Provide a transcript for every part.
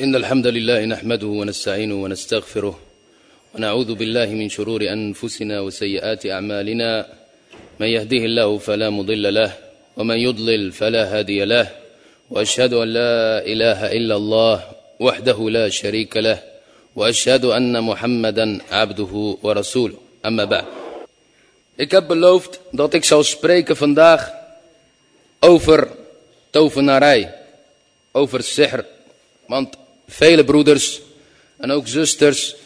إن الحمد لله نحمده ونستعينه ونستغفره ونعوذ بالله من شرور أنفسنا وسيئات أعمالنا من يهده الله فلا مضل له ومن يضلل فلا هادي له وأشهد أن لا إله إلا الله وحده لا شريك له وأشهد أن محمدا عبده ورسوله أما بعد Ik heb beloofd dat ik zou spreken vandaag over tovenarij, over sihr. Want vele broeders en ook zusters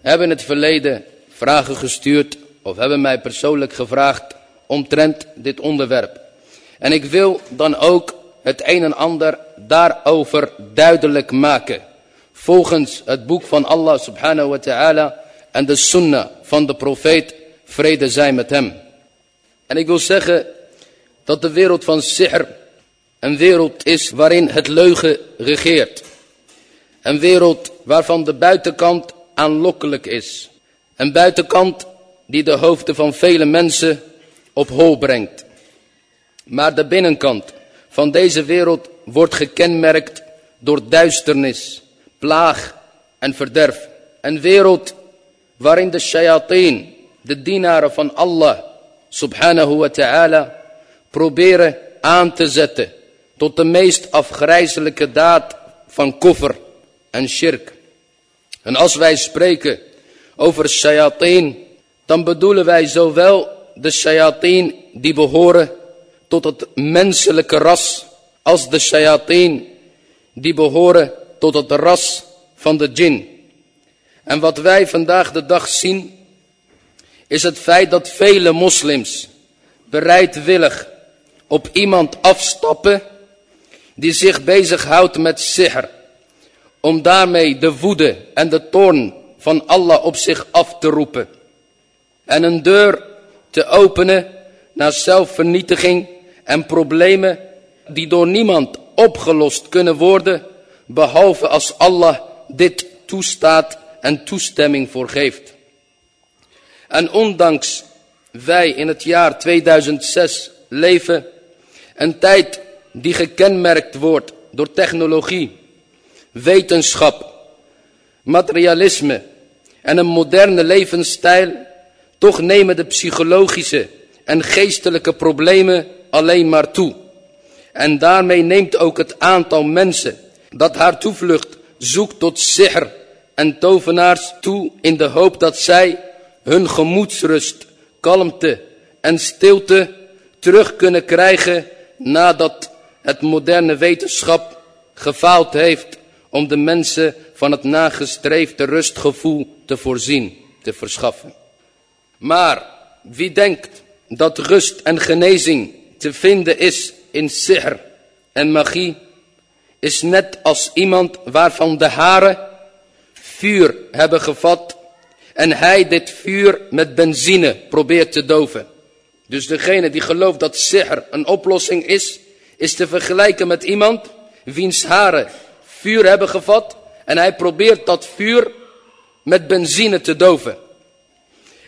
hebben in het verleden vragen gestuurd of hebben mij persoonlijk gevraagd omtrent dit onderwerp. En ik wil dan ook het een en ander daarover duidelijk maken. Volgens het boek van Allah subhanahu wa ta'ala en de sunnah van de profeet vrede zij met hem. En ik wil zeggen dat de wereld van sihr een wereld is waarin het leugen regeert. Een wereld waarvan de buitenkant aanlokkelijk is. Een buitenkant die de hoofden van vele mensen op hol brengt. Maar de binnenkant van deze wereld wordt gekenmerkt door duisternis, plaag en verderf. Een wereld waarin de shayateen, de dienaren van Allah subhanahu wa ta'ala, proberen aan te zetten tot de meest afgrijzelijke daad van koffer en shirk. En als wij spreken over shayateen, dan bedoelen wij zowel de shayateen die behoren tot het menselijke ras, als de shayateen die behoren tot het ras van de jinn. En wat wij vandaag de dag zien, is het feit dat vele moslims bereidwillig op iemand afstappen die zich bezighoudt met sihr, om daarmee de woede en de toorn van Allah op zich af te roepen. En een deur te openen naar zelfvernietiging en problemen die door niemand opgelost kunnen worden, behalve als Allah dit toestaat en toestemming voor geeft. En ondanks wij in het jaar 2006 leven, een tijd die gekenmerkt wordt door technologie, wetenschap, materialisme en een moderne levensstijl, toch nemen de psychologische en geestelijke problemen alleen maar toe. En daarmee neemt ook het aantal mensen dat haar toevlucht zoekt tot sihr en tovenaars toe in de hoop dat zij hun gemoedsrust, kalmte en stilte terug kunnen krijgen nadat het moderne wetenschap gefaald heeft om de mensen van het nagestreefde rustgevoel te voorzien, te verschaffen. Maar wie denkt dat rust en genezing te vinden is in sihr en magie, is net als iemand waarvan de haren vuur hebben gevat en hij dit vuur met benzine probeert te doven. Dus degene die gelooft dat sihr een oplossing is, is te vergelijken met iemand wiens haren vuur hebben gevat en hij probeert dat vuur met benzine te doven.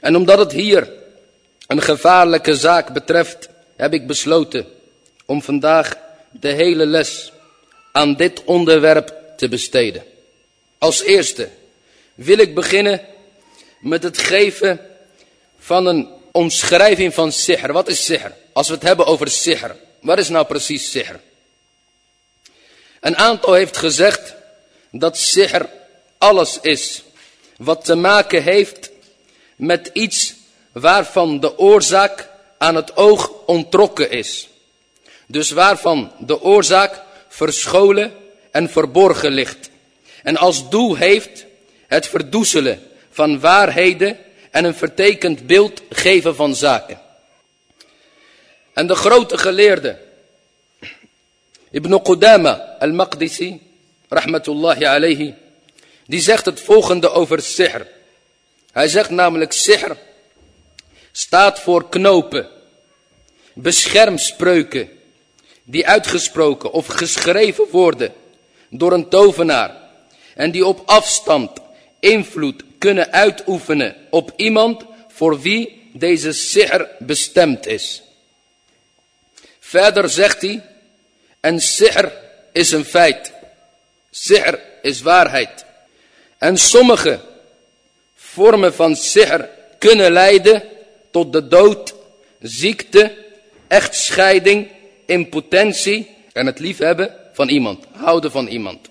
En omdat het hier een gevaarlijke zaak betreft, heb ik besloten om vandaag de hele les aan dit onderwerp te besteden. Als eerste wil ik beginnen met het geven van een omschrijving van sihr. Wat is sihr? Als we het hebben over sihr. Wat is nou precies sihr? Een aantal heeft gezegd dat sihr alles is wat te maken heeft met iets waarvan de oorzaak aan het oog ontrokken is. Dus waarvan de oorzaak verscholen en verborgen ligt. En als doel heeft het verdoezelen van waarheden en een vertekend beeld geven van zaken. En de grote geleerde Ibn Qudama al-Maqdisi, rahmatullahi alayhi, die zegt het volgende over sihr. Hij zegt namelijk sihr staat voor knopen, beschermspreuken, die uitgesproken of geschreven worden door een tovenaar en die op afstand invloed kunnen uitoefenen op iemand voor wie deze sihr bestemd is. Verder zegt hij, een sihr is een feit. Sihr is waarheid. En sommige vormen van sihr kunnen leiden tot de dood, ziekte, echtscheiding, impotentie en het liefhebben van iemand, houden van iemand.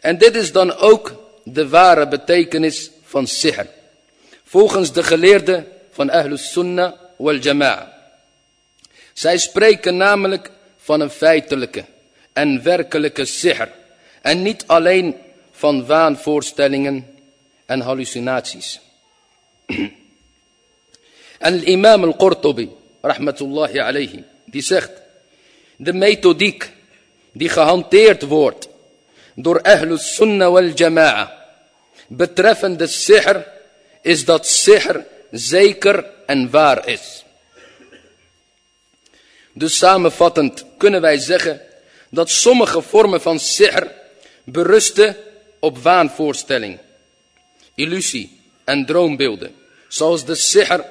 En dit is dan ook de ware betekenis van sihr. Volgens de geleerden van Ahlus Sunnah wal Jama'a. Zij spreken namelijk van een feitelijke en werkelijke sihr. En niet alleen van waanvoorstellingen en hallucinaties. en imam al-Qurtubi, rahmatullahi alayhi, die zegt, de methodiek die gehanteerd wordt door Ahlus Sunnah wal Jama'a betreffende sihr is dat sihr zeker en waar is. Dus samenvattend kunnen wij zeggen dat sommige vormen van sihr berusten op waanvoorstelling, illusie en droombeelden. Zoals de sihr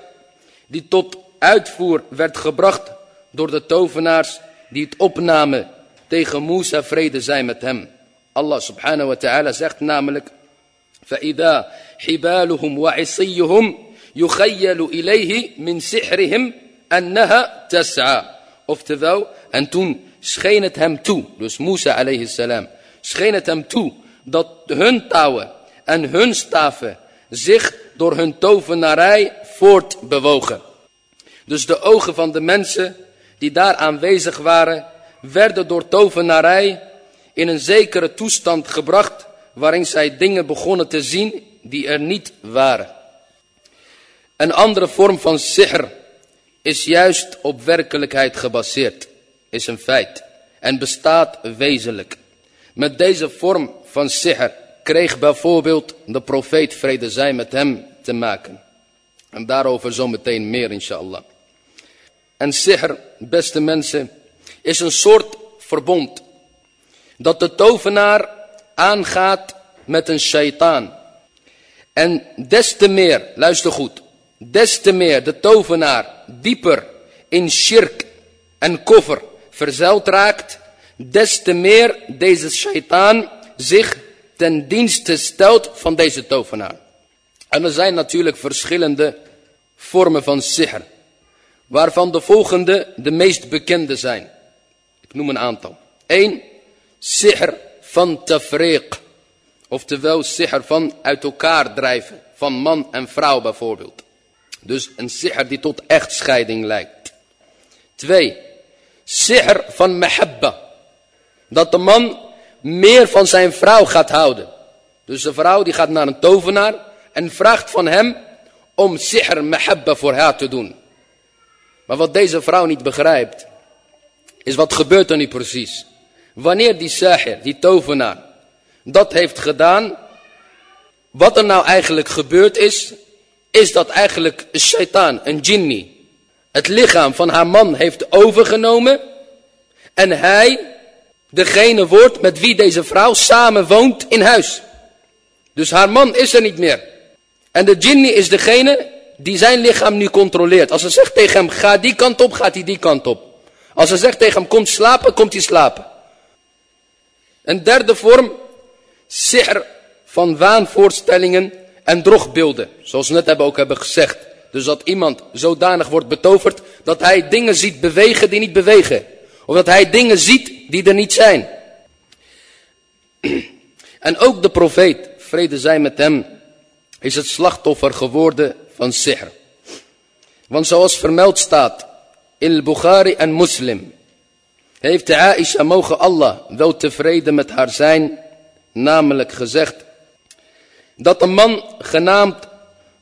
die tot uitvoer werd gebracht door de tovenaars die het opnamen tegen Musa vrede zijn met hem. Allah subhanahu wa ta'ala zegt namelijk فإذا حبالهم وعصيهم يخيل إليه من سحرهم أنها تسعى Oftewel, en toen scheen het hem toe, dus Musa alayhi salam, scheen het hem toe dat hun touwen en hun staven zich door hun tovenarij voortbewogen. Dus de ogen van de mensen die daar aanwezig waren, werden door tovenarij in een zekere toestand gebracht waarin zij dingen begonnen te zien die er niet waren. Een andere vorm van sihr is juist op werkelijkheid gebaseerd, is een feit en bestaat wezenlijk. Met deze vorm van sihr kreeg bijvoorbeeld de profeet vrede zij met hem te maken. En daarover zometeen meer inshallah. En sihr, beste mensen, is een soort verbond dat de tovenaar aangaat met een shaitaan. En des te meer, luister goed, des te meer de tovenaar dieper in shirk en koffer verzeild raakt, des te meer deze shaitaan zich ten dienste stelt van deze tovenaar. En er zijn natuurlijk verschillende vormen van sihr, waarvan de volgende de meest bekende zijn. Ik noem een aantal. 1. Sihr van tafriq. Oftewel sihr van uit elkaar drijven. Van man en vrouw bijvoorbeeld. Dus een sihr die tot echtscheiding leidt. Twee. Sihr van mahabba. Dat de man meer van zijn vrouw gaat houden. Dus de vrouw die gaat naar een tovenaar en vraagt van hem om sihr mahabba voor haar te doen. Maar wat deze vrouw niet begrijpt, is wat gebeurt er nu precies? Wanneer die sahir, die tovenaar, dat heeft gedaan, wat er nou eigenlijk gebeurd is, is dat eigenlijk een shaitaan, een jinni, het lichaam van haar man heeft overgenomen en hij degene wordt met wie deze vrouw samen woont in huis. Dus haar man is er niet meer. En de jinni is degene die zijn lichaam nu controleert. Als ze zegt tegen hem, ga die kant op, gaat hij die kant op. Als ze zegt tegen hem, kom slapen, komt hij slapen. Een derde vorm, sihr van waanvoorstellingen en drogbeelden. Zoals we net hebben ook hebben gezegd. Dus dat iemand zodanig wordt betoverd dat hij dingen ziet bewegen die niet bewegen. Of dat hij dingen ziet die er niet zijn. En ook de profeet, vrede zij met hem, is het slachtoffer geworden van sihr. Want zoals vermeld staat in Bukhari en Muslim, heeft de Aisha mogen Allah wel tevreden met haar zijn, namelijk gezegd, dat een man genaamd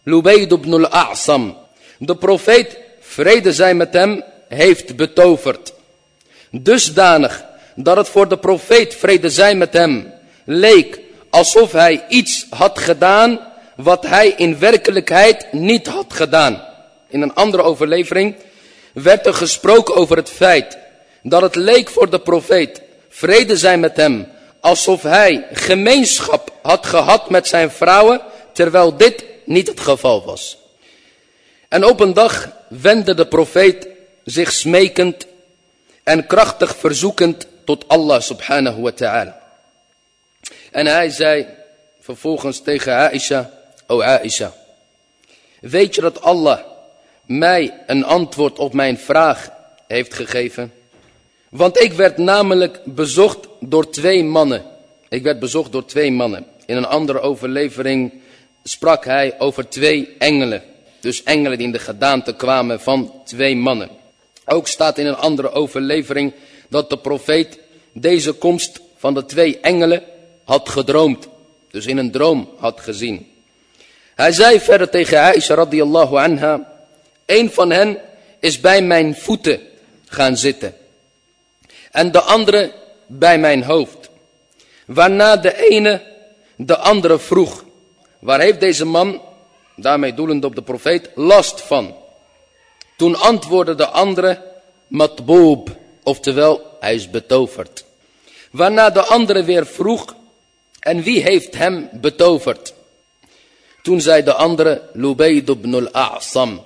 Lubayd ibn al-A'sam, de profeet, vrede zij met hem, heeft betoverd. Dusdanig dat het voor de profeet, vrede zij met hem, leek alsof hij iets had gedaan wat hij in werkelijkheid niet had gedaan. In een andere overlevering werd er gesproken over het feit dat het leek voor de profeet, vrede zij met hem, alsof hij gemeenschap had gehad met zijn vrouwen, terwijl dit niet het geval was. En op een dag wendde de profeet zich smekend en krachtig verzoekend tot Allah subhanahu wa ta'ala. En hij zei vervolgens tegen Aisha, O Aisha, weet je dat Allah mij een antwoord op mijn vraag heeft gegeven? Want ik werd namelijk bezocht door twee mannen. Ik werd bezocht door twee mannen. In een andere overlevering sprak hij over twee engelen. Dus engelen die in de gedaante kwamen van twee mannen. Ook staat in een andere overlevering dat de profeet deze komst van de twee engelen had gedroomd. Dus in een droom had gezien. Hij zei verder tegen Aisha radiyallahu anha. Een van hen is bij mijn voeten gaan zitten. En de andere bij mijn hoofd. Waarna de ene de andere vroeg. Waar heeft deze man, daarmee doelend op de profeet, last van? Toen antwoordde de andere, matboob, oftewel hij is betoverd. Waarna de andere weer vroeg, en wie heeft hem betoverd? Toen zei de andere, Lubayd ibn al-A'sam.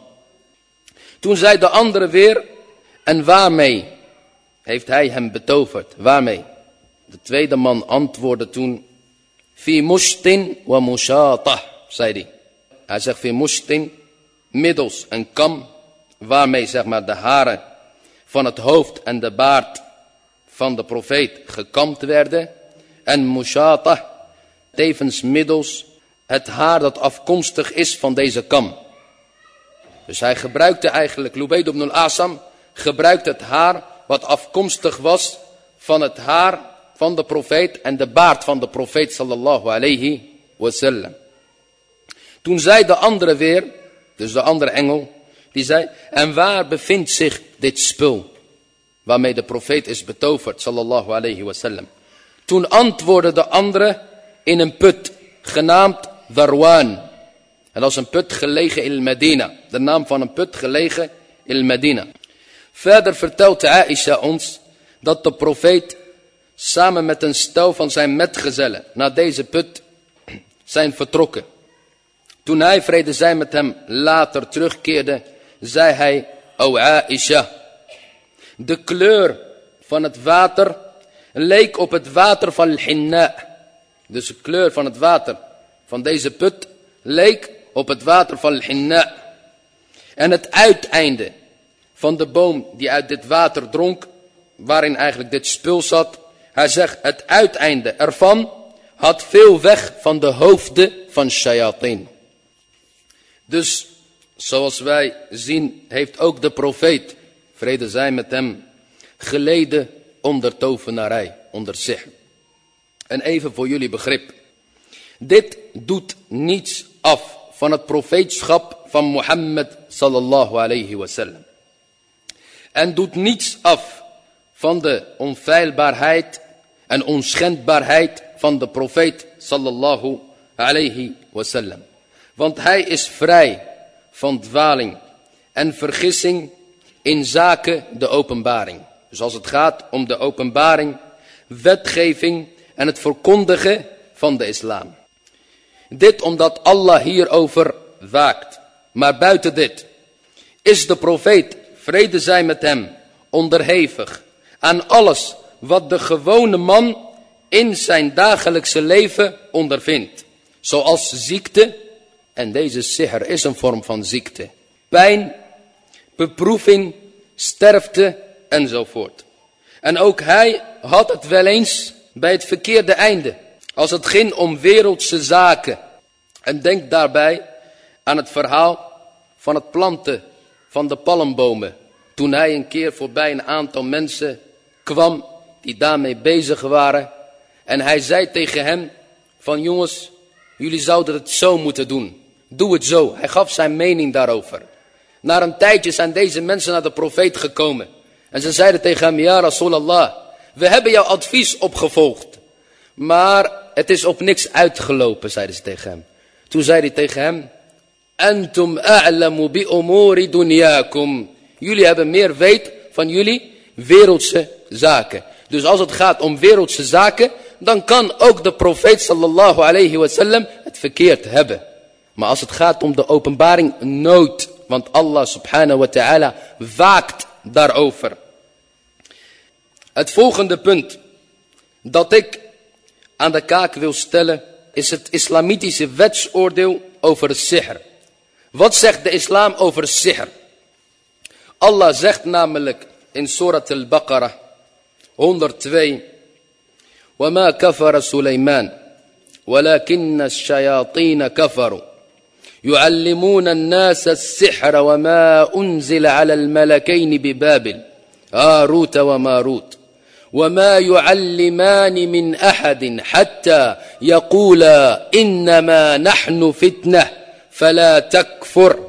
Toen zei de andere weer, en waarmee heeft hij hem betoverd? Waarmee? De tweede man antwoordde toen, Fi mushtin wa mushatah, zei hij. Hij zegt, fi mushtin, middels een kam, waarmee zeg maar de haren van het hoofd en de baard van de profeet gekamd werden. En mushatah, tevens middels het haar dat afkomstig is van deze kam. Dus hij gebruikte eigenlijk, Lubayd ibn al-Asam, gebruikte het haar wat afkomstig was van het haar van de profeet en de baard van de profeet sallallahu alayhi wasallam. Toen zei de andere weer, dus de andere engel, die zei, en waar bevindt zich dit spul? Waarmee de profeet is betoverd, sallallahu alayhi wasallam. Toen antwoordde de andere in een put, genaamd Darwan. En dat is een put gelegen in Medina. De naam van een put gelegen in Medina. Verder vertelt Aisha ons dat de profeet samen met een stel van zijn metgezellen naar deze put zijn vertrokken. Toen hij vrede zij met hem later terugkeerde, zei hij, O Aisha, de kleur van het water leek op het water van Hinna. Dus de kleur van het water van deze put leek op het water van Hinna. En het uiteinde van de boom die uit dit water dronk, waarin eigenlijk dit spul zat. Hij zegt, het uiteinde ervan had veel weg van de hoofden van shayatin. Dus, zoals wij zien, heeft ook de profeet, vrede zij met hem, geleden onder tovenarij, onder zich. En even voor jullie begrip. Dit doet niets af van het profeetschap van Mohammed sallallahu alayhi wasallam. En doet niets af van de onfeilbaarheid en onschendbaarheid van de profeet sallallahu alayhi wasallam. Want hij is vrij van dwaling en vergissing in zaken de openbaring. Dus als het gaat om de openbaring, wetgeving en het verkondigen van de islam. Dit omdat Allah hierover waakt. Maar buiten dit is de profeet, vrede zij met hem, onderhevig aan alles wat de gewone man in zijn dagelijkse leven ondervindt. Zoals ziekte, en deze sihr is een vorm van ziekte. Pijn, beproeving, sterfte enzovoort. En ook hij had het wel eens bij het verkeerde einde. Als het ging om wereldse zaken. En denk daarbij aan het verhaal van het planten van de palmbomen. Toen hij een keer voorbij een aantal mensen kwam die daarmee bezig waren. En hij zei tegen hen van jongens, jullie zouden het zo moeten doen. Doe het zo. Hij gaf zijn mening daarover. Na een tijdje zijn deze mensen naar de profeet gekomen. En ze zeiden tegen hem, ja Rasulallah, we hebben jouw advies opgevolgd. Maar het is op niks uitgelopen, zeiden ze tegen hem. Toen zei hij tegen hem, Antum a'lamu bi dunyakum. Jullie hebben meer weet van jullie wereldse zaken. Dus als het gaat om wereldse zaken, dan kan ook de profeet sallallahu alayhi wasallam het verkeerd hebben. Maar als het gaat om de openbaring, nooit. Want Allah subhanahu wa ta'ala waakt daarover. Het volgende punt dat ik aan de kaak wil stellen, is het islamitische wetsoordeel over het sihr. Wat zegt de islam over sihr? Allah zegt namelijk in Surat al-Baqarah 102. وما كفر سليمان ولكن الشياطين كفروا يعلمون الناس السحر وما أنزل على الملكين ببابل هاروت وماروت وما يعلمان من أحد حتى يقولا إنما نحن فتنة فلا تكفر.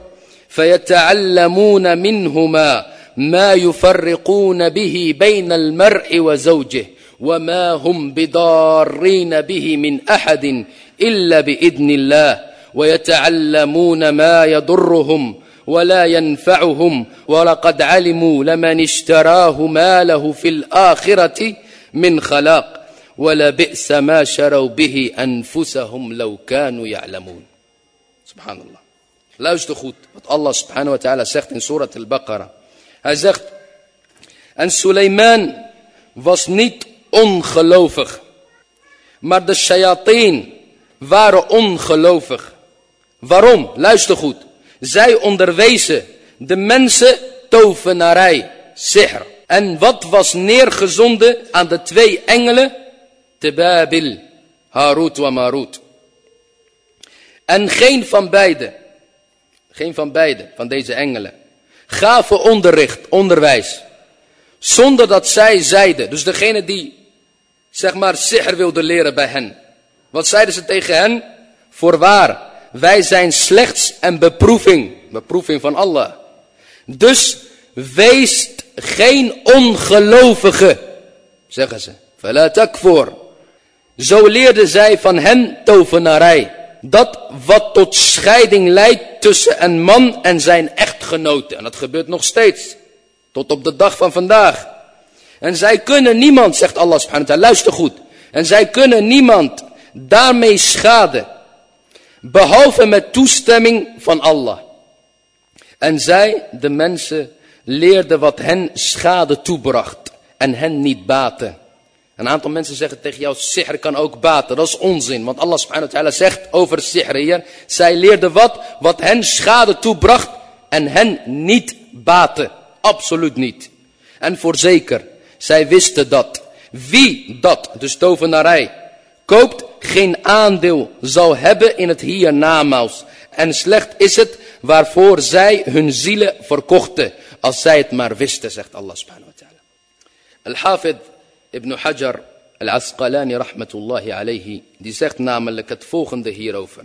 فيتعلمون منهما ما يفرقون به بين المرء وزوجه وما هم بضارين به من أحد إلا بإذن الله. ويتعلمون ما يضرهم ولا ينفعهم. ولقد علموا لمن اشتراه ما له في الآخرة من خلاق. ولبئس ما شروا به أنفسهم لو كانوا يعلمون. Subhanallah. Luister goed wat Allah subhanahu wa ta'ala zegt in Surat al-Baqarah. Hij zegt, en Suleiman was niet ongelovig. Maar de shayateen waren ongelovig. Waarom? Luister goed. Zij onderwezen de mensen tovenarij, sihr. En wat was neergezonden aan de twee engelen? Te Babil, Harut wa Marut. En geen van beiden, geen van beiden, van deze engelen, gaven onderricht, onderwijs. Zonder dat zij zeiden, dus degene die, zeg maar, sihr wilde leren bij hen. Wat zeiden ze tegen hen? Voorwaar, wij zijn slechts een beproeving, beproeving van Allah. Dus wees geen ongelovige, zeggen ze. Fala takfur. Zo leerden zij van hen tovenarij. Dat wat tot scheiding leidt tussen een man en zijn echtgenote. En dat gebeurt nog steeds. Tot op de dag van vandaag. En zij kunnen niemand, zegt Allah subhanahu wa ta'ala, luister goed. En zij kunnen niemand daarmee schaden. Behalve met toestemming van Allah. En zij, de mensen, leerden wat hen schade toebracht. En hen niet baten. Een aantal mensen zeggen tegen jou, sihr kan ook baten. Dat is onzin, want Allah subhanahu wa ta'ala zegt over sihr hier. Zij leerden wat, wat hen schade toebracht en hen niet baten. Absoluut niet. En voorzeker, zij wisten dat. Wie dat, dus tovenarij, koopt, geen aandeel zal hebben in het hiernamaals. En slecht is het waarvoor zij hun zielen verkochten. Als zij het maar wisten, zegt Allah subhanahu wa ta'ala. Al-Hafid Ibn Hajar al-Asqalani rahmatullahi alayhi, die zegt namelijk het volgende hierover.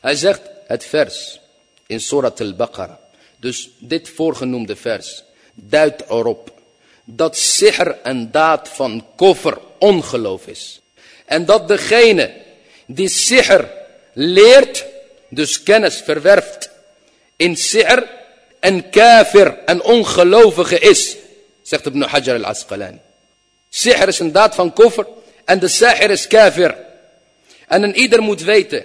Hij zegt het vers in Surat al-Baqarah. Dus dit voorgenoemde vers duidt erop dat sihr een daad van koffer, ongeloof is. En dat degene die sihr leert, dus kennis verwerft in sihr, een kafir, een ongelovige is, zegt Ibn Hajar al-Asqalani. Sihr is een daad van koffer en de sahir is kafir. En een ieder moet weten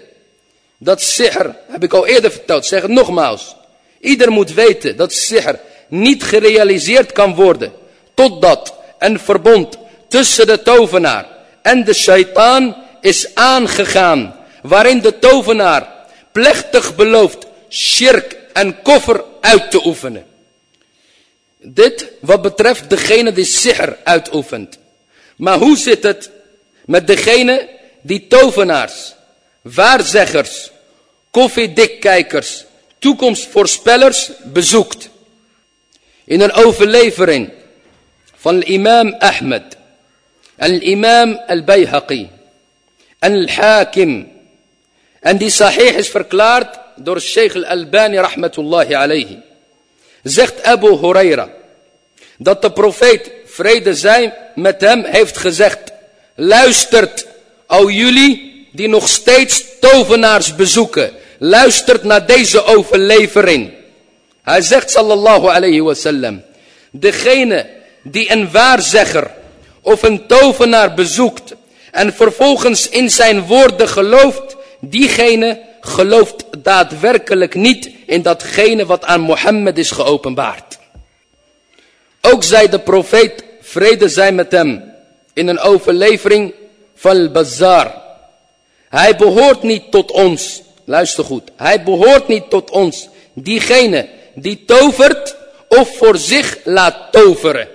dat sihr, heb ik al eerder verteld, zeg het nogmaals. Ieder moet weten dat sihr niet gerealiseerd kan worden totdat een verbond tussen de tovenaar en de shaitaan is aangegaan. Waarin de tovenaar plechtig belooft shirk en koffer uit te oefenen. Dit wat betreft degene die sihr uitoefent. Maar hoe zit het met degene die tovenaars, waarzeggers, koffiedikkijkers, toekomstvoorspellers bezoekt? In een overlevering van imam Ahmed, en imam al-Bayhaqi, al-Hakim, en die sahih is verklaard door Sheikh al-Albani rahmatullahi alayhi. Zegt Abu Huraira dat de profeet, vrede zij met hem, heeft gezegd. Luistert, al jullie die nog steeds tovenaars bezoeken. Luistert naar deze overlevering. Hij zegt sallallahu alayhi wasallam. Degene die een waarzegger of een tovenaar bezoekt en vervolgens in zijn woorden gelooft, diegene gelooft daadwerkelijk niet in datgene wat aan Mohammed is geopenbaard. Ook zei de profeet, vrede zij met hem, in een overlevering fal-Bazzar. Hij behoort niet tot ons. Luister goed. Hij behoort niet tot ons. Diegene die tovert of voor zich laat toveren.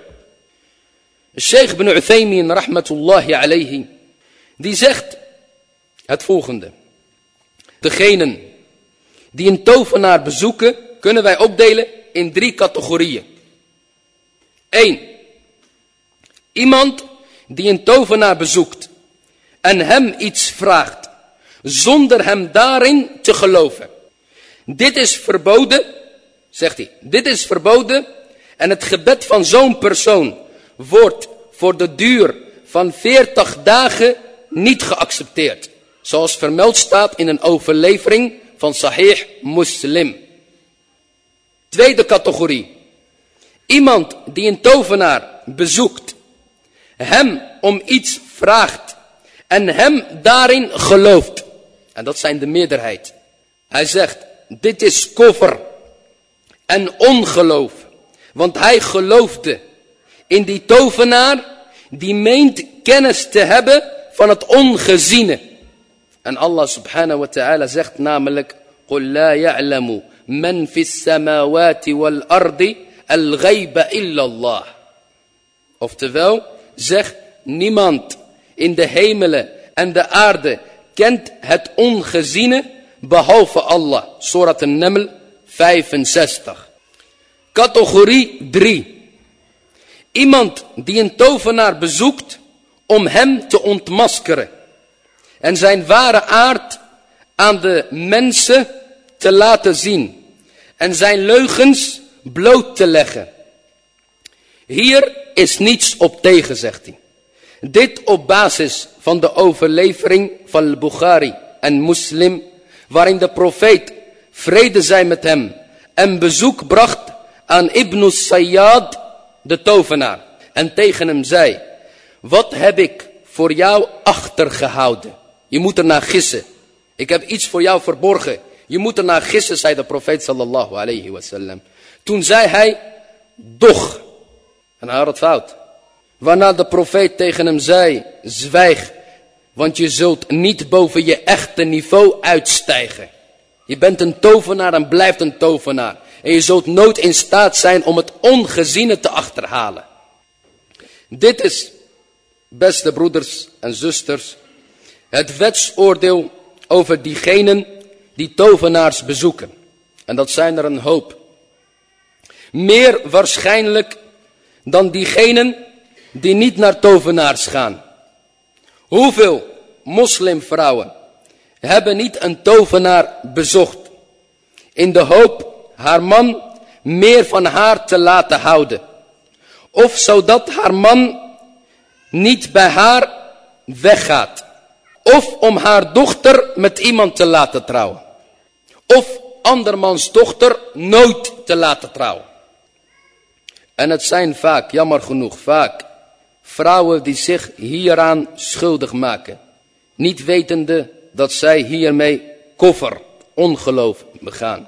Sheikh ibn Uthaymin rahmatullahi alayhi. Die zegt het volgende. Degenen die een tovenaar bezoeken kunnen wij opdelen in drie categorieën. 1. Iemand die een tovenaar bezoekt en hem iets vraagt zonder hem daarin te geloven. Dit is verboden, zegt hij, dit is verboden en het gebed van zo'n persoon wordt voor de duur van 40 dagen niet geaccepteerd. Zoals vermeld staat in een overlevering van Sahih Muslim. Tweede categorie. Iemand die een tovenaar bezoekt, hem om iets vraagt en hem daarin gelooft. En dat zijn de meerderheid. Hij zegt, dit is koffer en ongeloof. Want hij geloofde in die tovenaar die meent kennis te hebben van het ongeziene. En Allah subhanahu wa ta'ala zegt namelijk, قُلْ لَا يَعْلَمُ مَنْ فِي السَّمَاوَاتِ وَالْأَرْضِ الْغَيْبَ إِلَّا اللَّهِ Oftewel, zeg niemand in de hemelen en de aarde kent het ongeziene behalve Allah. Surat al-Naml 65. Categorie 3. Iemand die een tovenaar bezoekt om hem te ontmaskeren. En zijn ware aard aan de mensen te laten zien. En zijn leugens bloot te leggen. Hier is niets op tegen, zegt hij. Dit op basis van de overlevering van Bukhari en Muslim, waarin de profeet, vrede zij met hem, een bezoek bracht aan Ibn Sayyad, de tovenaar. En tegen hem zei, wat heb ik voor jou achtergehouden? Je moet er naar gissen. Ik heb iets voor jou verborgen. Je moet er naar gissen, zei de profeet sallallahu alayhi wasallam. Toen zei hij, doch. En hij had het fout. Waarna de profeet tegen hem zei, zwijg, want je zult niet boven je echte niveau uitstijgen. Je bent een tovenaar en blijft een tovenaar. En je zult nooit in staat zijn om het ongeziene te achterhalen. Dit is, beste broeders en zusters, het wetsoordeel over diegenen die tovenaars bezoeken. En dat zijn er een hoop. Meer waarschijnlijk dan diegenen die niet naar tovenaars gaan. Hoeveel moslimvrouwen hebben niet een tovenaar bezocht in de hoop haar man meer van haar te laten houden. Of zodat haar man niet bij haar weggaat. Of om haar dochter met iemand te laten trouwen. Of andermans dochter nooit te laten trouwen. En het zijn vaak, jammer genoeg, vaak vrouwen die zich hieraan schuldig maken. Niet wetende dat zij hiermee koffer, ongeloof begaan.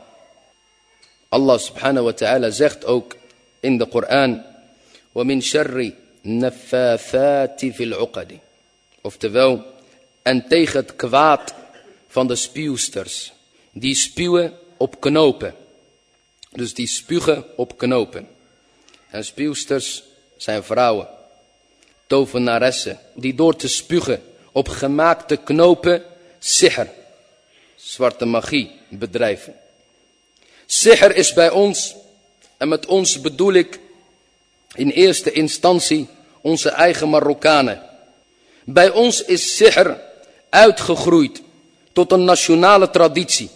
Allah subhanahu wa ta'ala zegt ook in de Koran. وَمِن شَرِّ nafafati فِي الْعُقَدِ Oftewel, en tegen het kwaad van de spuwsters. Die spuwen op knopen. Dus die spugen op knopen. En spuwsters zijn vrouwen. Tovenaressen. Die door te spugen op gemaakte knopen sihr. Zwarte magie bedrijven. Sihr is bij ons, en met ons bedoel ik in eerste instantie onze eigen Marokkanen. Bij ons is sihr uitgegroeid tot een nationale traditie.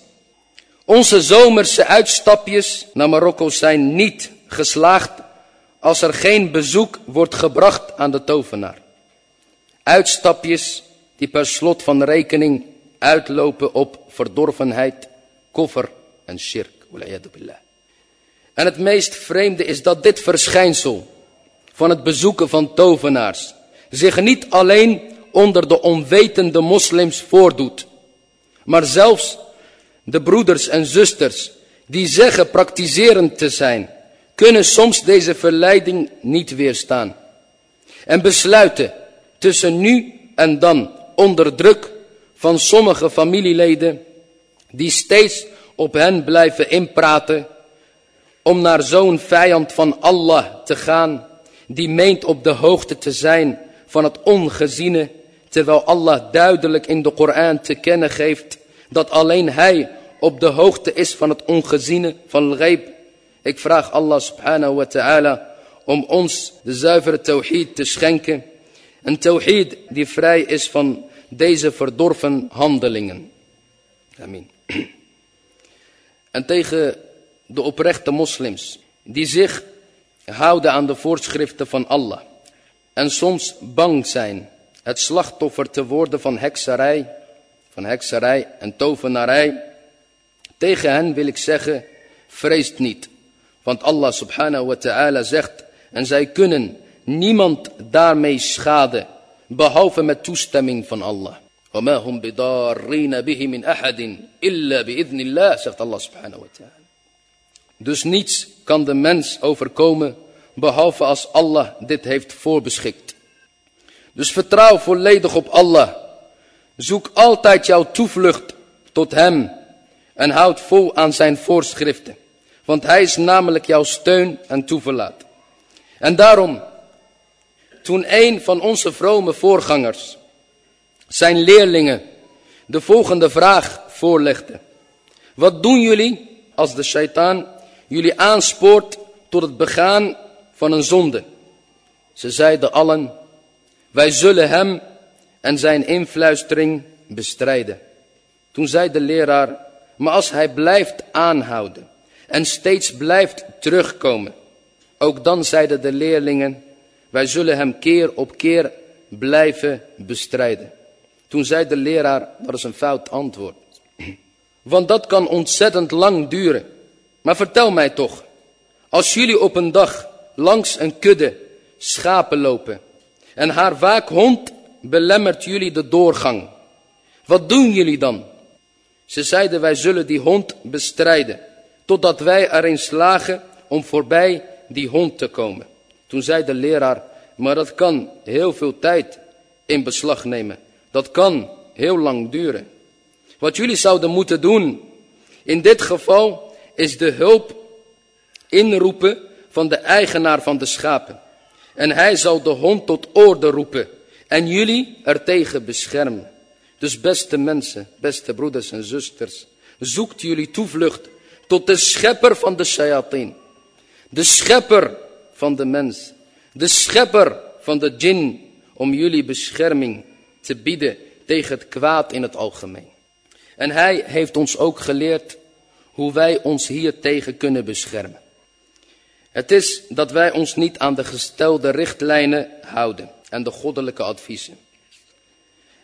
Onze zomerse uitstapjes naar Marokko zijn niet geslaagd als er geen bezoek wordt gebracht aan de tovenaar. Uitstapjes die per slot van rekening uitlopen op verdorvenheid, koffer en shirk. En het meest vreemde is dat dit verschijnsel van het bezoeken van tovenaars zich niet alleen onder de onwetende moslims voordoet, maar zelfs de broeders en zusters die zeggen praktiserend te zijn, kunnen soms deze verleiding niet weerstaan. En besluiten tussen nu en dan onder druk van sommige familieleden die steeds op hen blijven inpraten om naar zo'n vijand van Allah te gaan die meent op de hoogte te zijn van het ongeziene terwijl Allah duidelijk in de Koran te kennen geeft dat alleen hij op de hoogte is van het ongeziene van al Ik vraag Allah subhanahu wa ta'ala om ons de zuivere tawhid te schenken. Een tawhid die vrij is van deze verdorven handelingen. Amin. En tegen de oprechte moslims die zich houden aan de voorschriften van Allah. En soms bang zijn het slachtoffer te worden van hekserij, van hekserij en tovenarij. Tegen hen wil ik zeggen, vreest niet. Want Allah subhanahu wa ta'ala zegt, en zij kunnen niemand daarmee schaden, behalve met toestemming van Allah. وما هم بضارين به من أحد إلا بإذن الله zegt Allah subhanahu wa ta'ala. Dus niets kan de mens overkomen behalve als Allah dit heeft voorbeschikt. Dus vertrouw volledig op Allah. Zoek altijd jouw toevlucht tot Hem en houd vol aan zijn voorschriften. Want Hij is namelijk jouw steun en toeverlaat. En daarom, toen een van onze vrome voorgangers zijn leerlingen de volgende vraag voorlegde. Wat doen jullie als de shaitaan jullie aanspoort tot het begaan van een zonde? Ze zeiden allen, wij zullen hem en zijn influistering bestrijden. Toen zei de leraar, maar als hij blijft aanhouden en steeds blijft terugkomen, ook dan zeiden de leerlingen, wij zullen hem keer op keer blijven bestrijden. Toen zei de leraar, dat is een fout antwoord. Want dat kan ontzettend lang duren. Maar vertel mij toch, als jullie op een dag langs een kudde schapen lopen en haar waakhond belemmert jullie de doorgang. Wat doen jullie dan? Ze zeiden wij zullen die hond bestrijden, totdat wij erin slagen om voorbij die hond te komen. Toen zei de leraar, maar dat kan heel veel tijd in beslag nemen. Dat kan heel lang duren. Wat jullie zouden moeten doen in dit geval is de hulp inroepen van de eigenaar van de schapen. En hij zal de hond tot orde roepen en jullie ertegen beschermen. Dus beste mensen, beste broeders en zusters, zoekt jullie toevlucht tot de schepper van de shayateen. De schepper van de mens. De schepper van de djinn om jullie bescherming te bieden tegen het kwaad in het algemeen. En hij heeft ons ook geleerd hoe wij ons hier tegen kunnen beschermen. Het is dat wij ons niet aan de gestelde richtlijnen houden en de goddelijke adviezen.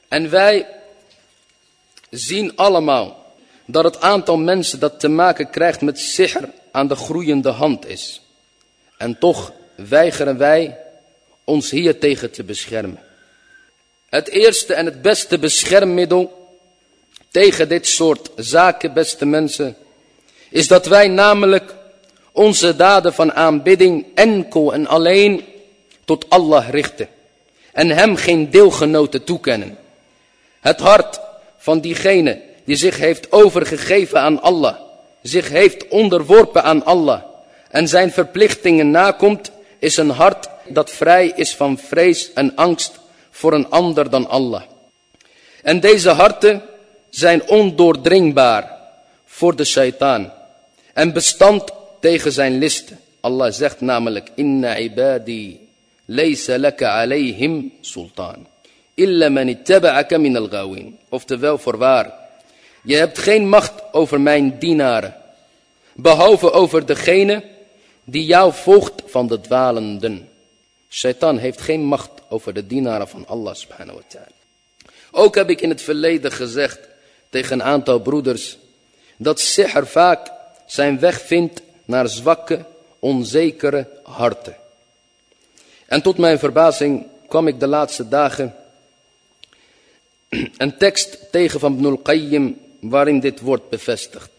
En wij zien allemaal dat het aantal mensen dat te maken krijgt met sihr aan de groeiende hand is. En toch weigeren wij ons hier tegen te beschermen. Het eerste en het beste beschermmiddel tegen dit soort zaken, beste mensen, is dat wij namelijk onze daden van aanbidding enkel en alleen tot Allah richten en hem geen deelgenoten toekennen. Het hart van diegene die zich heeft overgegeven aan Allah, zich heeft onderworpen aan Allah en zijn verplichtingen nakomt, is een hart dat vrij is van vrees en angst voor een ander dan Allah. En deze harten zijn ondoordringbaar voor de shaitaan en bestand tegen zijn listen. Allah zegt namelijk, Inna ibadi laysa laka alayhim sultan. Illa man ittaba'aka min al-gawin. Oftewel voorwaar, je hebt geen macht over mijn dienaren, behalve over degene die jou volgt van de dwalenden. Shaitan heeft geen macht over de dienaren van Allah subhanahu wa ta'ala. Ook heb ik in het verleden gezegd tegen een aantal broeders dat sihr vaak zijn weg vindt naar zwakke, onzekere harten. En tot mijn verbazing kwam ik de laatste dagen een tekst tegen van Ibn Qayyim waarin dit wordt bevestigd.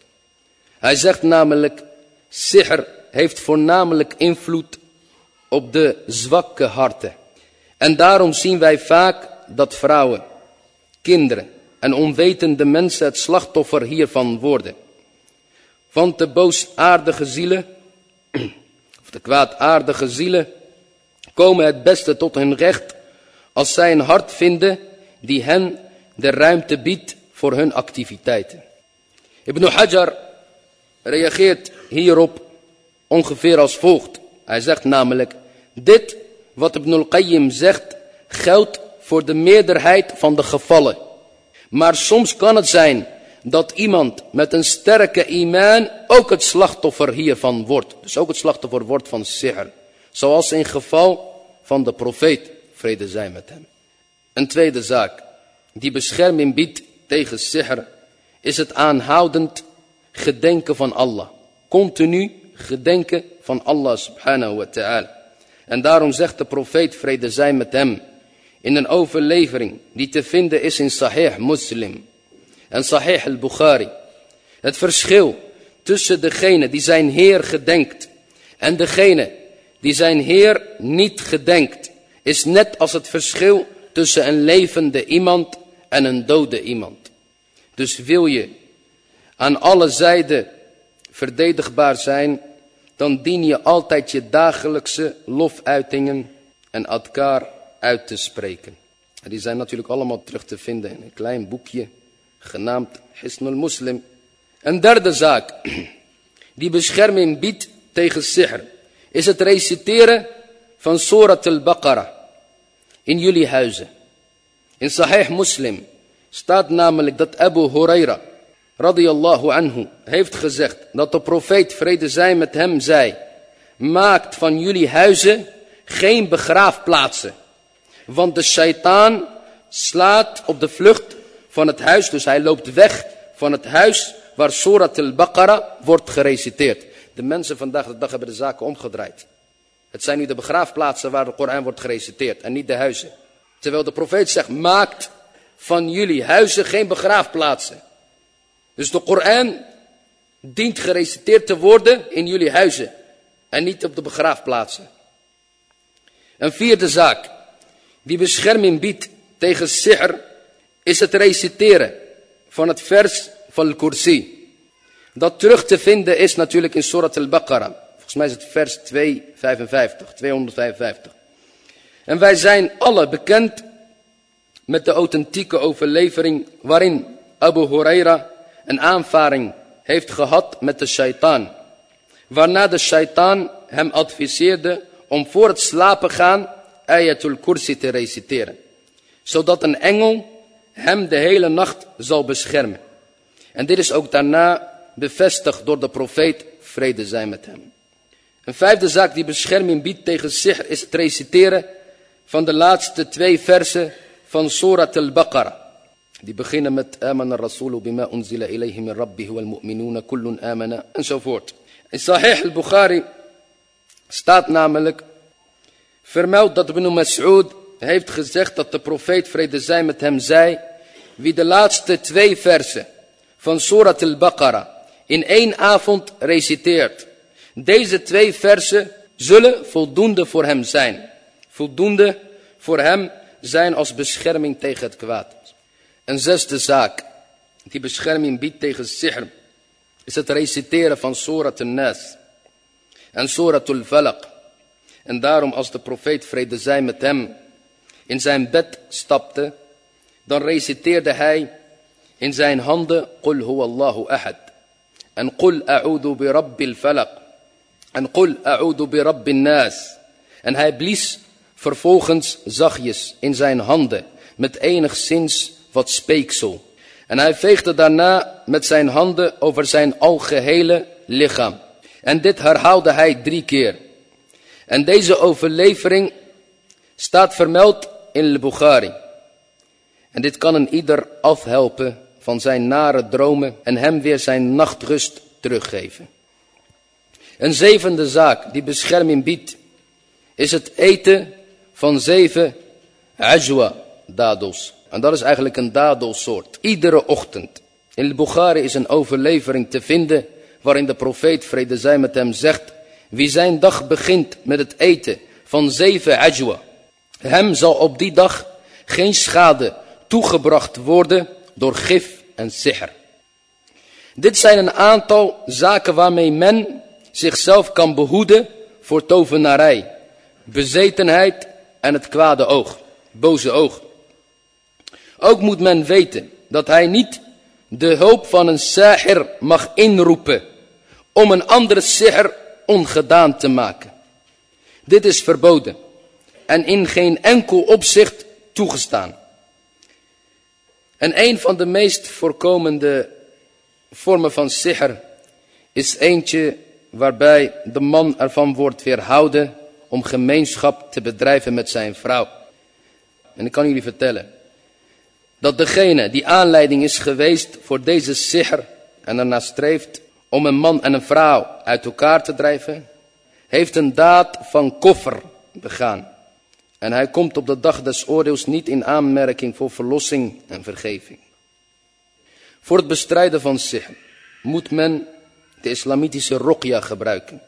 Hij zegt namelijk, sihr heeft voornamelijk invloed op de zwakke harten. En daarom zien wij vaak dat vrouwen, kinderen en onwetende mensen het slachtoffer hiervan worden. Want de boosaardige zielen, of de kwaadaardige zielen, komen het beste tot hun recht als zij een hart vinden die hen de ruimte biedt voor hun activiteiten. Ibn Hajar reageert hierop ongeveer als volgt. Hij zegt namelijk, dit wat Ibn al-Qayyim zegt geldt voor de meerderheid van de gevallen. Maar soms kan het zijn dat iemand met een sterke imaan ook het slachtoffer hiervan wordt. Dus ook het slachtoffer wordt van sihr. Zoals in geval van de profeet, vrede zij met hem. Een tweede zaak die bescherming biedt tegen sihr is het aanhoudend gedenken van Allah. Continu gedenken van Allah subhanahu wa ta'ala. En daarom zegt de profeet vrede zij met hem in een overlevering die te vinden is in Sahih Muslim en Sahih al-Bukhari. Het verschil tussen degene die zijn Heer gedenkt en degene die zijn Heer niet gedenkt is net als het verschil tussen een levende iemand en een dode iemand. Dus wil je aan alle zijden verdedigbaar zijn, dan dien je altijd je dagelijkse lofuitingen en adkar uit te spreken. En die zijn natuurlijk allemaal terug te vinden in een klein boekje genaamd Hisnul Muslim. Een derde zaak die bescherming biedt tegen sihr is het reciteren van Surat al-Baqarah in jullie huizen. In Sahih Muslim staat namelijk dat Abu Huraira radiyallahu anhu heeft gezegd dat de profeet vrede zij met hem zei. Maakt van jullie huizen geen begraafplaatsen. Want de shaitaan slaat op de vlucht van het huis. Dus hij loopt weg van het huis waar Surat al-Baqarah wordt gereciteerd. De mensen vandaag de dag hebben de zaken omgedraaid. Het zijn nu de begraafplaatsen waar de Koran wordt gereciteerd en niet de huizen. Terwijl de profeet zegt, maakt van jullie huizen geen begraafplaatsen. Dus de Koran dient gereciteerd te worden in jullie huizen en niet op de begraafplaatsen. Een vierde zaak die bescherming biedt tegen sihr is het reciteren van het vers van al-Kursi. Dat terug te vinden is natuurlijk in Surat al-Baqarah. Volgens mij is het vers 255, 255. En wij zijn alle bekend met de authentieke overlevering waarin Abu Huraira een aanvaring heeft gehad met de shaitaan. Waarna de shaitaan hem adviseerde om voor het slapen gaan Ayatul Kursi te reciteren. Zodat een engel hem de hele nacht zal beschermen. En dit is ook daarna bevestigd door de profeet, vrede zij met hem. Een vijfde zaak die bescherming biedt tegen zich is het reciteren van de laatste twee versen van Surat al-Baqarah. Die beginnen met Amana Rasulu bima unzila ilayhi wal kullun amana enzovoort. In Sahih al-Bukhari staat namelijk vermeld dat Ibn Mas'ud heeft gezegd dat de profeet vrede zij met hem zei. Wie de laatste twee versen van Surat al-Baqarah in één avond reciteert. Deze twee versen zullen voldoende voor hem zijn. Voldoende voor hem zijn als bescherming tegen het kwaad. Een zesde zaak die bescherming biedt tegen sihr is het reciteren van Surat al-Nas en Surat al-Falaq. En daarom als de profeet vrede zij met hem in zijn bed stapte, dan reciteerde hij in zijn handen Qul huwallahu ahad en Qul a'udu bi rabbil falaq en Qul a'udu bi rabbin nas. En hij blies vervolgens zachtjes in zijn handen met enigszins wat speeksel. En hij veegde daarna met zijn handen over zijn algehele lichaam. En dit herhaalde hij drie keer. En deze overlevering staat vermeld in al-Bukhari. En dit kan een ieder afhelpen van zijn nare dromen en hem weer zijn nachtrust teruggeven. Een zevende zaak die bescherming biedt, is het eten van zeven ajwa dadels. En dat is eigenlijk een dadelsoort. Iedere ochtend. In al-Bukhari is een overlevering te vinden waarin de profeet vrede zij met hem zegt. Wie zijn dag begint met het eten van zeven ajwa. Hem zal op die dag geen schade toegebracht worden door gif en sihr. Dit zijn een aantal zaken waarmee men zichzelf kan behoeden voor tovenarij, bezetenheid en het kwade oog, boze oog. Ook moet men weten dat hij niet de hulp van een sahir mag inroepen om een andere sihr ongedaan te maken. Dit is verboden en in geen enkel opzicht toegestaan. En een van de meest voorkomende vormen van sihr is eentje waarbij de man ervan wordt weerhouden om gemeenschap te bedrijven met zijn vrouw. En ik kan jullie vertellen dat degene die aanleiding is geweest voor deze sihr en erna streeft om een man en een vrouw uit elkaar te drijven, heeft een daad van koffer begaan. En hij komt op de dag des oordeels niet in aanmerking voor verlossing en vergeving. Voor het bestrijden van sihr moet men de islamitische rokja gebruiken.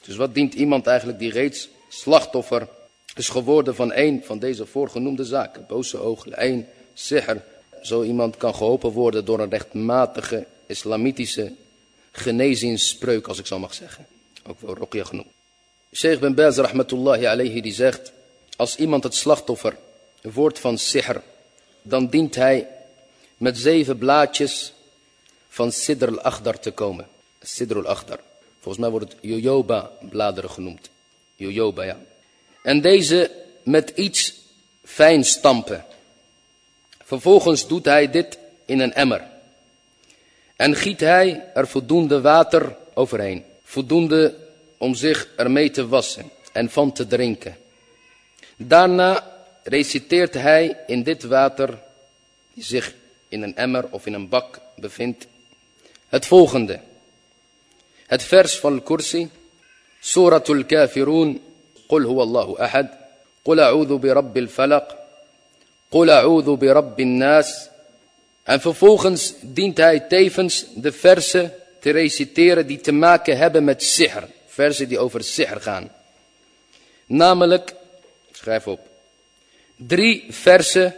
Dus wat dient iemand eigenlijk die reeds slachtoffer is geworden van een van deze voorgenoemde zaken. Boze ogen, een sihr. Zo iemand kan geholpen worden door een rechtmatige islamitische genezingsspreuk, als ik zo mag zeggen. Ook wel rokja genoemd. Sheikh Ben Baz rahmatullahi alayhi die zegt, als iemand het slachtoffer wordt van sihr, dan dient hij met zeven blaadjes van sidr al-aghdar te komen. Sidr al-aghdar. Volgens mij wordt het jojoba bladeren genoemd. Jojoba, ja. En deze met iets fijn stampen. Vervolgens doet hij dit in een emmer. En giet hij er voldoende water overheen. Voldoende om zich ermee te wassen en van te drinken. Daarna reciteert hij in dit water, die zich in een emmer of in een bak bevindt, het volgende. Het vers van Al-Kursi, Suratul Kafirun, Qul huwa Allahu ahad, Qul a'udhu bi rabbil falaq, Qul a'udhu bi rabbin nas. En vervolgens dient hij tevens de versen te reciteren die te maken hebben met sihr. Versen die over sihr gaan. Namelijk, schrijf op, drie versen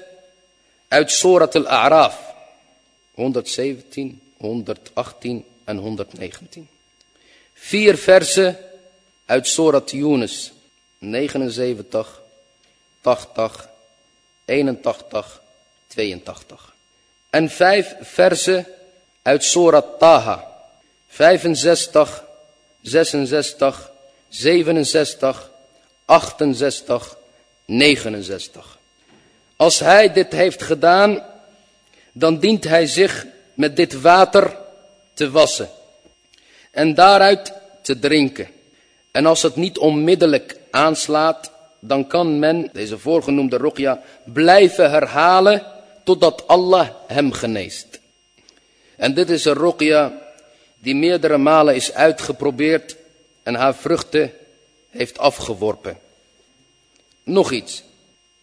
uit Surat al-A'raf. 117, 118 en 119. Vier versen uit Surat Yunus. 79, 80, 81, 82. En vijf versen uit Surat Taha. 65, 66, 67, 68, 69. Als hij dit heeft gedaan, dan dient hij zich met dit water te wassen en daaruit te drinken. En als het niet onmiddellijk aanslaat, dan kan men, deze voorgenoemde rukja, blijven herhalen totdat Allah hem geneest. En dit is een rukja die meerdere malen is uitgeprobeerd en haar vruchten heeft afgeworpen. Nog iets.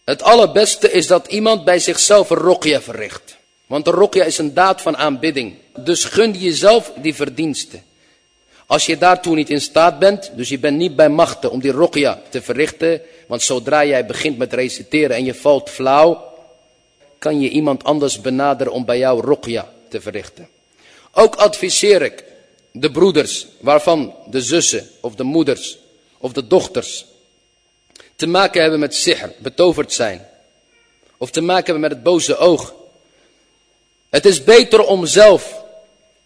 Het allerbeste is dat iemand bij zichzelf een rokja verricht. Want een rokja is een daad van aanbidding. Dus gun jezelf die verdiensten. Als je daartoe niet in staat bent, dus je bent niet bij machten om die rokja te verrichten. Want zodra jij begint met reciteren en je valt flauw, kan je iemand anders benaderen om bij jou rokja te verrichten. Ook adviseer ik de broeders, waarvan de zussen of de moeders of de dochters te maken hebben met sihr, betoverd zijn. Of te maken hebben met het boze oog. Het is beter om zelf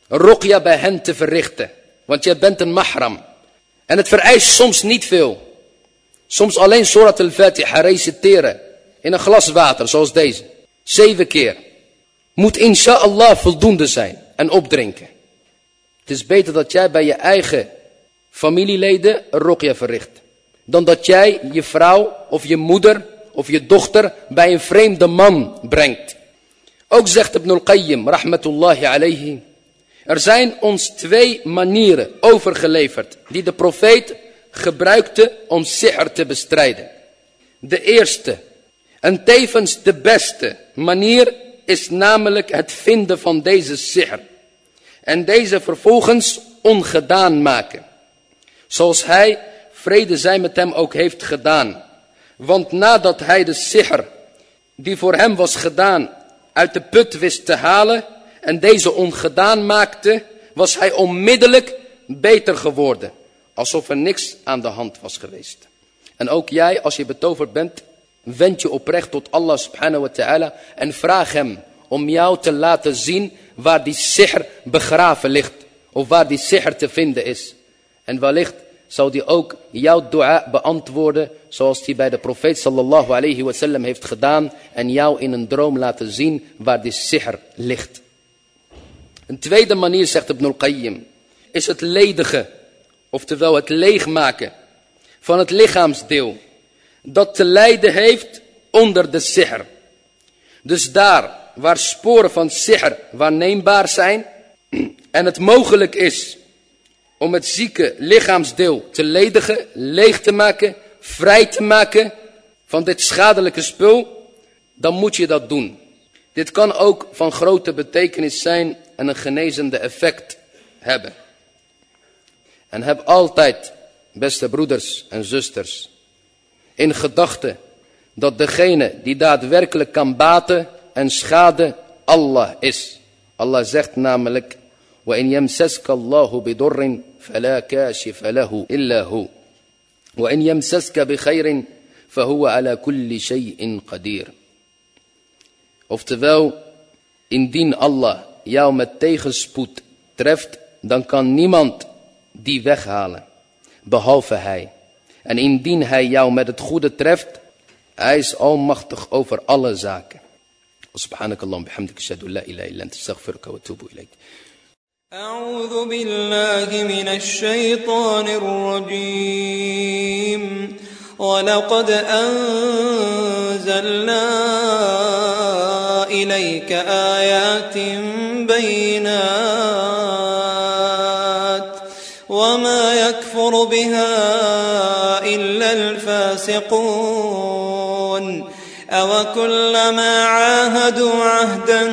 rokja bij hen te verrichten. Want jij bent een mahram. En het vereist soms niet veel. Soms alleen surat al-Fatiha reciteren. In een glas water zoals deze. Zeven keer. Moet inshallah voldoende zijn. En opdrinken. Het is beter dat jij bij je eigen familieleden rokja verricht. Dan dat jij je vrouw of je moeder of je dochter bij een vreemde man brengt. Ook zegt Ibn al-Qayyim, rahmatullahi alayhi. Er zijn ons twee manieren overgeleverd die de profeet gebruikte om sihr te bestrijden. De eerste en tevens de beste manier is namelijk het vinden van deze sihr. En deze vervolgens ongedaan maken. Zoals hij vrede zij met hem ook heeft gedaan. Want nadat hij de sihr die voor hem was gedaan uit de put wist te halen en deze ongedaan maakte, was hij onmiddellijk beter geworden. Alsof er niks aan de hand was geweest. En ook jij, als je betoverd bent, wend je oprecht tot Allah subhanahu wa ta'ala en vraag hem om jou te laten zien waar die sihr begraven ligt. Of waar die sihr te vinden is. En wellicht zal die ook jouw dua beantwoorden zoals die bij de profeet sallallahu alayhi wasallam heeft gedaan en jou in een droom laten zien waar die sihr ligt. Een tweede manier, zegt Ibn al-Qayyim, is het ledige, oftewel het leegmaken van het lichaamsdeel dat te lijden heeft onder de sihr. Dus daar waar sporen van sihr waarneembaar zijn en het mogelijk is om het zieke lichaamsdeel te ledigen, leeg te maken, vrij te maken van dit schadelijke spul, dan moet je dat doen. Dit kan ook van grote betekenis zijn en een genezende effect hebben. En heb altijd, beste broeders en zusters, in gedachten dat degene die daadwerkelijk kan baten en schade Allah is. Allah zegt namelijk, وإن يمسسك الله بضر فلا كاشف له إلا هو وإن يمسسك بخير فهو على كل شيء قدير Oftewel, indien Allah jou met tegenspoed treft, dan kan niemand die weghalen, behalve Hij. En indien Hij jou met het goede treft, Hij is almachtig over alle zaken. سبحانك اللهم بحمدك اشهد ان لا اله الا انت استغفرك واتوب اليك أعوذ بالله من الشيطان الرجيم. ولقد أنزلنا إليك آيات بينات وما يكفر بها إلا الفاسقون. أوكلما عاهدوا عهدا